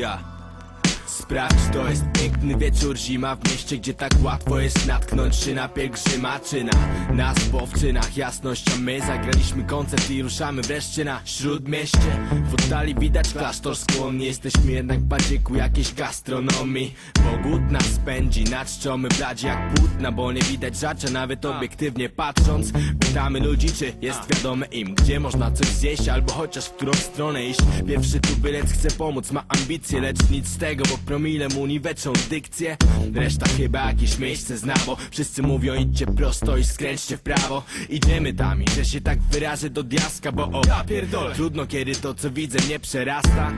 Ja. Sprawdź, to jest piękny wieczór, zima w mieście, gdzie tak łatwo jest natknąć się na pielgrzyma czy na nas, czynach jasność, a my zagraliśmy koncert i ruszamy wreszcie na śródmieście. W oddali widać klasztor skłonny, jesteśmy jednak bardziej ku jakiejś gastronomii, bo nas spędzi, na czczomy brać jak płótna, bo nie widać żacza, nawet obiektywnie patrząc. Pytamy ludzi, czy jest wiadome im, gdzie można coś zjeść, albo chociaż w którą stronę iść. Pierwszy tubylec chce pomóc, ma ambicje, lecz nic z tego, bo promile mu niweczą dykcję Reszta chyba jakieś miejsce zna, bo wszyscy mówią idźcie prosto i skręćcie w prawo. Idziemy tam i że się tak wyrażę do diaska, bo o ja pierdolę. Trudno kiedy to co widzę mnie przerasta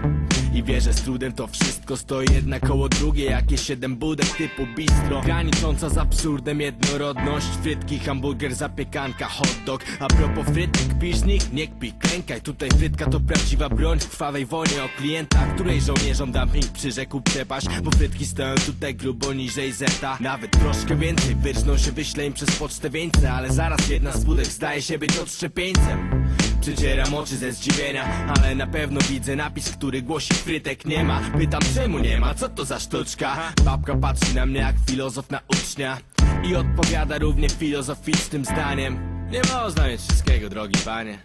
i wierzę z trudem to wszystko stoi jedna koło drugie Jakieś siedem budek typu bistro. Granicząca z absurdem jednorodność Frytki, hamburger, zapiekanka, hot dog. A propos frytek, pisz nich, nie kpij, klękaj. Tutaj frytka to prawdziwa broń w krwawej wojnie o klienta Której żołnierzom dumping przyrzekł przepaść. Bo frytki stoją tutaj grubo niżej zeta. Nawet troszkę więcej, wyrżną się wyślę im przez pocztę wieńce Ale zaraz jedna z budek zdaje się być odszczepieńcem Przecieram oczy ze zdziwienia, ale na pewno widzę napis, który głosi frytek. Nie ma. Pytam czemu nie ma, co to za sztuczka? Babka patrzy na mnie jak filozof na ucznia I odpowiada równie filozoficznym zdaniem. Nie można mieć wszystkiego, drogi panie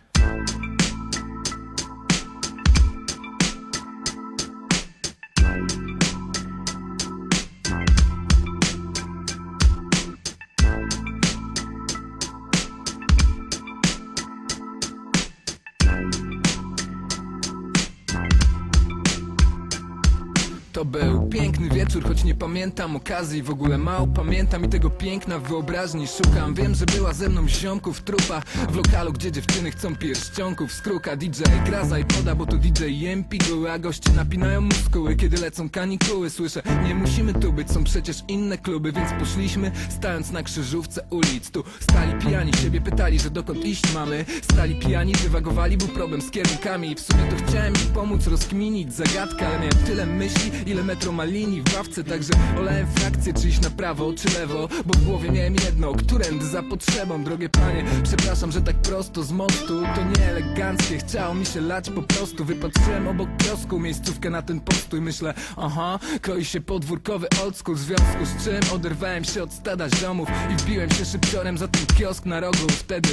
To był piękny wieczór, choć nie pamiętam okazji W ogóle. Mało pamiętam i tego piękna wyobraźni szukam. Wiem, że była ze mną ziomków w trupach W lokalu, gdzie dziewczyny chcą pierścionków z kruka DJ gra za poda, bo to DJ jem piguły A goście napinają muskuły, kiedy lecą kanikuły. Słyszę, nie musimy tu być, są przecież inne kluby Więc poszliśmy, stając na krzyżówce ulic. Tu stali pijani, siebie pytali, że dokąd iść mamy. Stali pijani, dywagowali, był problem z kierunkami. I w sumie to chciałem im pomóc rozkminić zagadkę Ale miałem tyle myśli, ile metro ma linii w ławce Także olałem frakcję, czy iść na prawo, czy lewo? Bo w głowie miałem jedno, którędy za potrzebą. Drogie panie, przepraszam, że tak prosto z mostu. To nie eleganckie, chciało mi się lać po prostu. Wypatrzyłem obok kiosku miejscówkę na ten postój. Myślę, aha, kroi się podwórkowy old school. W związku z czym oderwałem się od stada ziomów I wbiłem się szybciorem za ten kiosk na rogu. Wtedy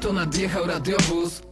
to nadjechał radiowóz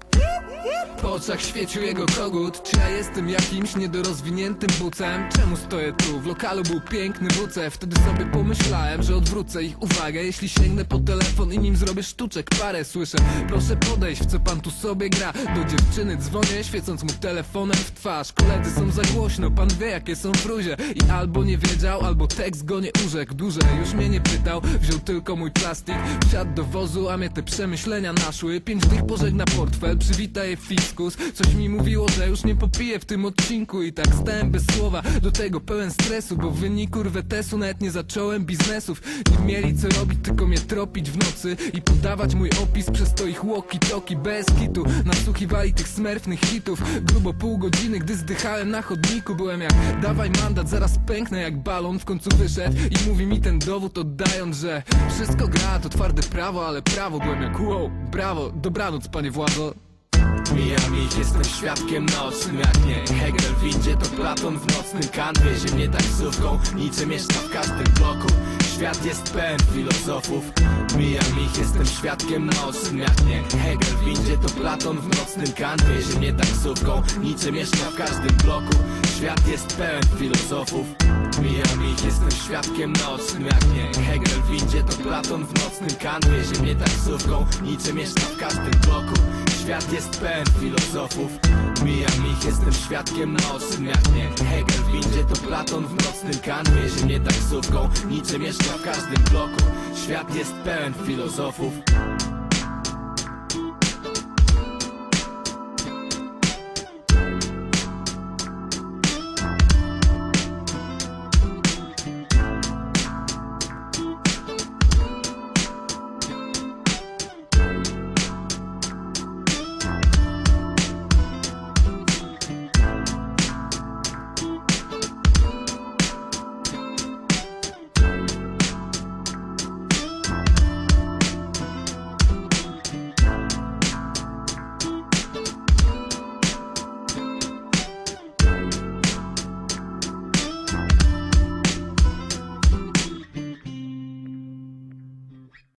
po oczach świecił jego kogut Czy ja jestem jakimś niedorozwiniętym bucem? Czemu stoję tu? W lokalu był piękny WC Wtedy sobie pomyślałem, że odwrócę ich uwagę. Jeśli sięgnę po telefon i nim zrobię sztuczek parę Słyszę, proszę podejść, w co pan tu sobie gra. Do dziewczyny dzwonię, świecąc mu telefonem w twarz. Koledzy są za głośno, pan wie jakie są fruzie I albo nie wiedział, albo tekst go nie urzekł. Dłużej już mnie nie pytał, wziął tylko mój plastik. Wsiadł do wozu, a mnie te przemyślenia naszły. Pięć dych pożegna portfel, przywita fiskus. Coś mi mówiło, że już nie popiję w tym odcinku I tak stałem bez słowa, do tego pełen stresu Bo w wyniku rwetesu nawet nie zacząłem biznesów. Nie mieli co robić, tylko mnie tropić w nocy I podawać mój opis przez to ich walkie-talkie bez kitu. Nasłuchiwali tych smerfnych hitów. Grubo pół godziny, gdy zdychałem na chodniku Byłem jak, dawaj mandat, zaraz pęknę jak balon W końcu wyszedł i mówi mi ten dowód oddając, że Wszystko gra, to twarde prawo, ale prawo Byłem jak, wow, brawo, dobranoc panie władzo Mijam ich, jestem świadkiem nocnym jak nie Hegel w windzie to Platon w nocnym Kant wiezie mnie taksówką, niczym mieszka w każdym bloku. Świat jest pełen filozofów. Mijam ich, jestem świadkiem nocnym jak nie Hegel w windzie to Platon w nocnym Kant wiezie mnie taksówką, niczym mieszka w każdym bloku. Świat jest pełen filozofów. Mijam ich, jestem świadkiem nocnym jak nie Hegel w windzie to Platon w nocnym Kant wiezie mnie taksówką, niczym mieszka w każdym bloku Świat jest pełen filozofów. Mijam ich, jestem świadkiem nocnym jak nie. Hegel w windzie to Platon w nocnym Kant wiezie mnie taksówką. Niczym mieszka w każdym bloku. Świat jest pełen filozofów